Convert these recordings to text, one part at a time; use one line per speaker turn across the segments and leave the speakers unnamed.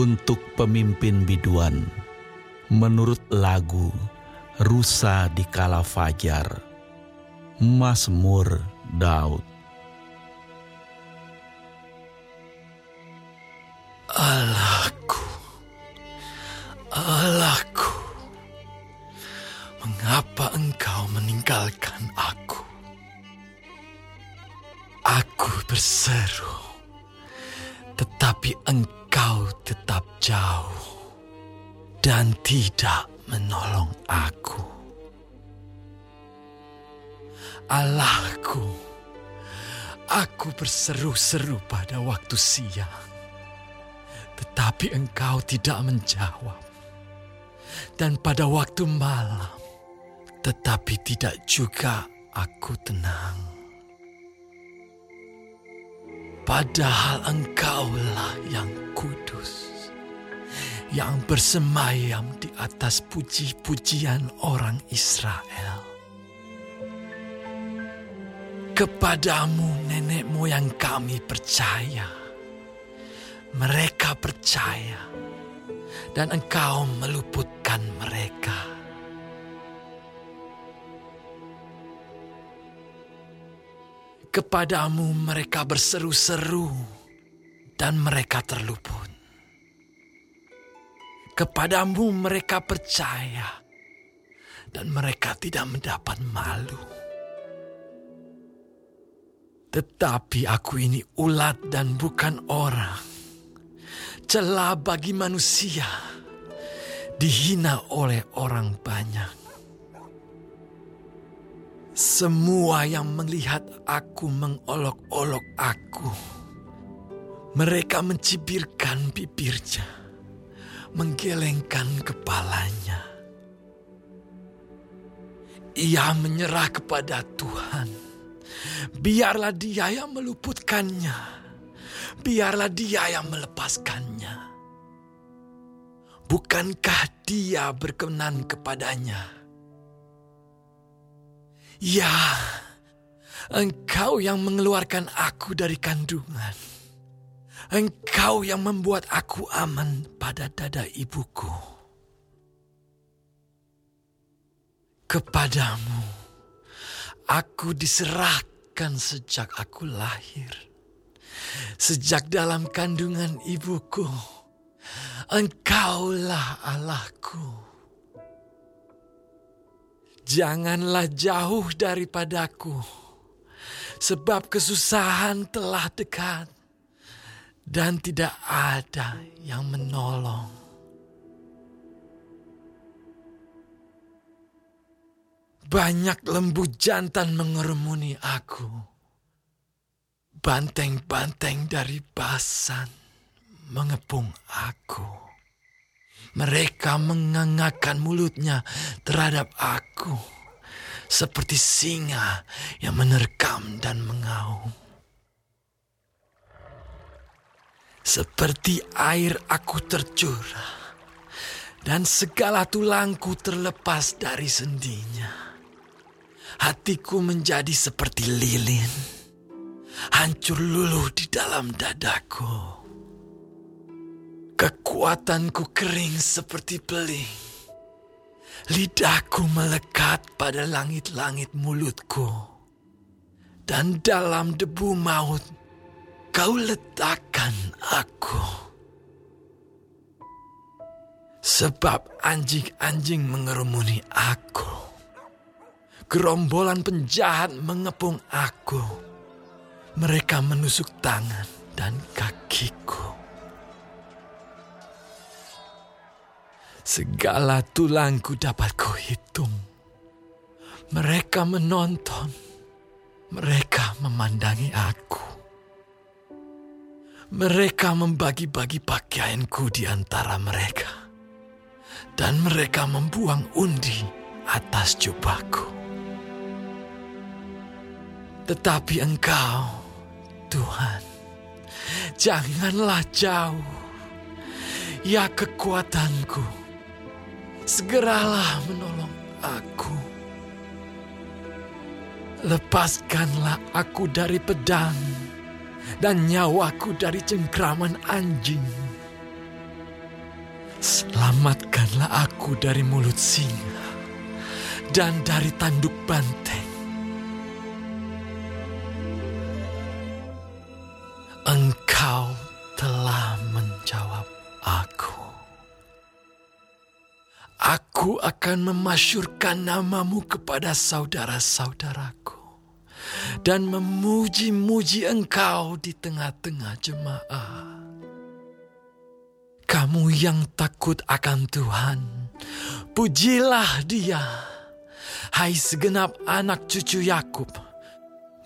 untuk pemimpin biduan. Menurut lagu Rusa di Kala Fajar Mazmur Daud.
Allahku Allahku Mengapa engkau meninggalkan aku? Aku berseru Tetapi engkau tetap jauh Dan tidak menolong aku Allahku Aku berseru-seru pada waktu siang tetapi engkau tidak menjawab. Dan pada waktu malam, tetapi tidak juga aku tenang. Padahal engkaulah yang kudus, yang bersemayam di atas puji-pujian orang Israel. Kepadamu nenek moyang kami percaya mereka percaya, dan engkau meluputkan mereka. Kepadamu mereka berseru-seru, dan mereka terluput. Kepadamu mereka percaya, dan mereka tidak mendapat malu. Tetapi aku ini ulat dan bukan orang celah bagi manusia, dihina oleh orang banyak. Semua yang melihat aku mengolok-olok aku. Mereka mencibirkan bibirnya, menggelengkan kepalanya. Ia menyerah kepada Tuhan. Biarlah dia yang meluputkannya biarlah dia yang melepaskannya. Bukankah dia berkenan kepadanya? Ya, engkau yang mengeluarkan aku dari kandungan. Engkau yang membuat aku aman pada dada ibuku. Kepadamu, aku diserahkan sejak aku lahir Sejak dalam kandungan ibuku, Engkaulah Allahku. Janganlah jauh daripadaku, sebab kesusahan telah dekat dan tidak ada yang menolong. Banyak lembu jantan mengerumuni aku Banteng-banteng dari Basan mengepung aku. Mereka mengangakkan mulutnya terhadap aku seperti singa yang menerkam dan mengaum. Seperti air aku tercurah dan segala tulangku terlepas dari sendinya. Hatiku menjadi seperti lilin hancur luluh di dalam dadaku. Kekuatanku kering seperti peling. Lidahku melekat pada langit-langit mulutku. Dan dalam debu maut, kau letakkan aku. Sebab anjing-anjing mengerumuni aku. Gerombolan penjahat mengepung aku mereka menusuk tangan dan kakiku. Segala tulangku dapat kuhitung. Mereka menonton. Mereka memandangi aku. Mereka membagi-bagi pakaianku di antara mereka. Dan mereka membuang undi atas jubahku. Tetapi engkau Tuhan, janganlah jauh. Ya kekuatanku, segeralah menolong aku. Lepaskanlah aku dari pedang dan nyawaku dari cengkraman anjing. Selamatkanlah aku dari mulut singa dan dari tanduk banteng. Engkau telah menjawab aku. Aku akan memasyurkan namamu kepada saudara-saudaraku dan memuji-muji engkau di tengah-tengah jemaah. Kamu yang takut akan Tuhan, pujilah dia. Hai segenap anak cucu Yakub,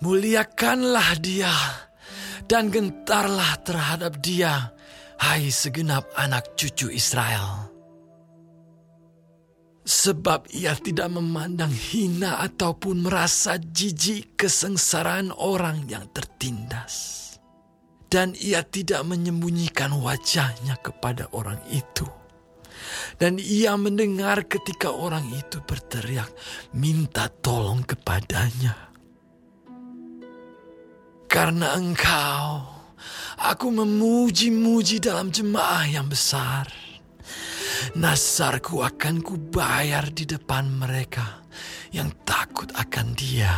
muliakanlah dia dan gentarlah terhadap dia, hai segenap anak cucu Israel. Sebab ia tidak memandang hina ataupun merasa jijik kesengsaraan orang yang tertindas. Dan ia tidak menyembunyikan wajahnya kepada orang itu. Dan ia mendengar ketika orang itu berteriak minta tolong kepadanya. Karena engkau, aku memuji-muji dalam jemaah yang besar Nasarku akan kubayar di depan mereka yang takut akan dia.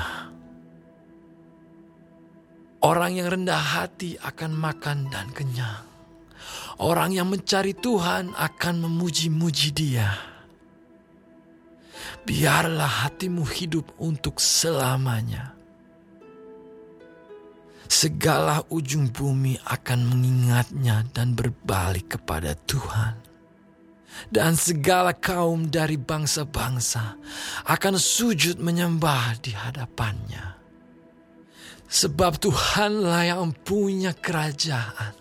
Orang yang rendah hati akan makan dan kenyang. Orang yang mencari Tuhan akan memuji-muji dia. Biarlah hatimu hidup untuk selamanya. Segala ujung bumi akan mengingatnya dan berbalik kepada Tuhan dan segala kaum dari bangsa-bangsa akan sujud menyembah di hadapannya. Sebab Tuhanlah yang punya kerajaan.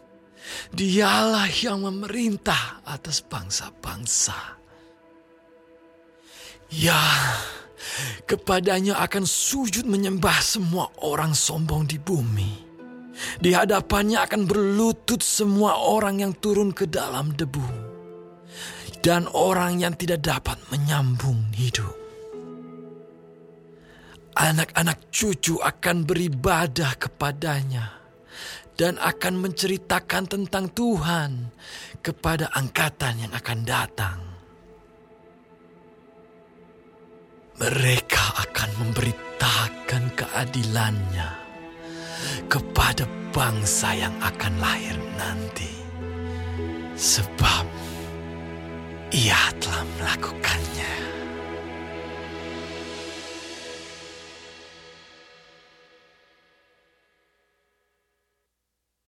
Dialah yang memerintah atas bangsa-bangsa. Ya, kepadanya akan sujud menyembah semua orang sombong di bumi. Di hadapannya akan berlutut semua orang yang turun ke dalam debu dan orang yang tidak dapat menyambung hidup. Anak-anak cucu akan beribadah kepadanya dan akan menceritakan tentang Tuhan kepada angkatan yang akan datang. Mereka akan memberitakan keadilannya kepada bangsa yang akan lahir nanti. Sebab ia telah melakukannya.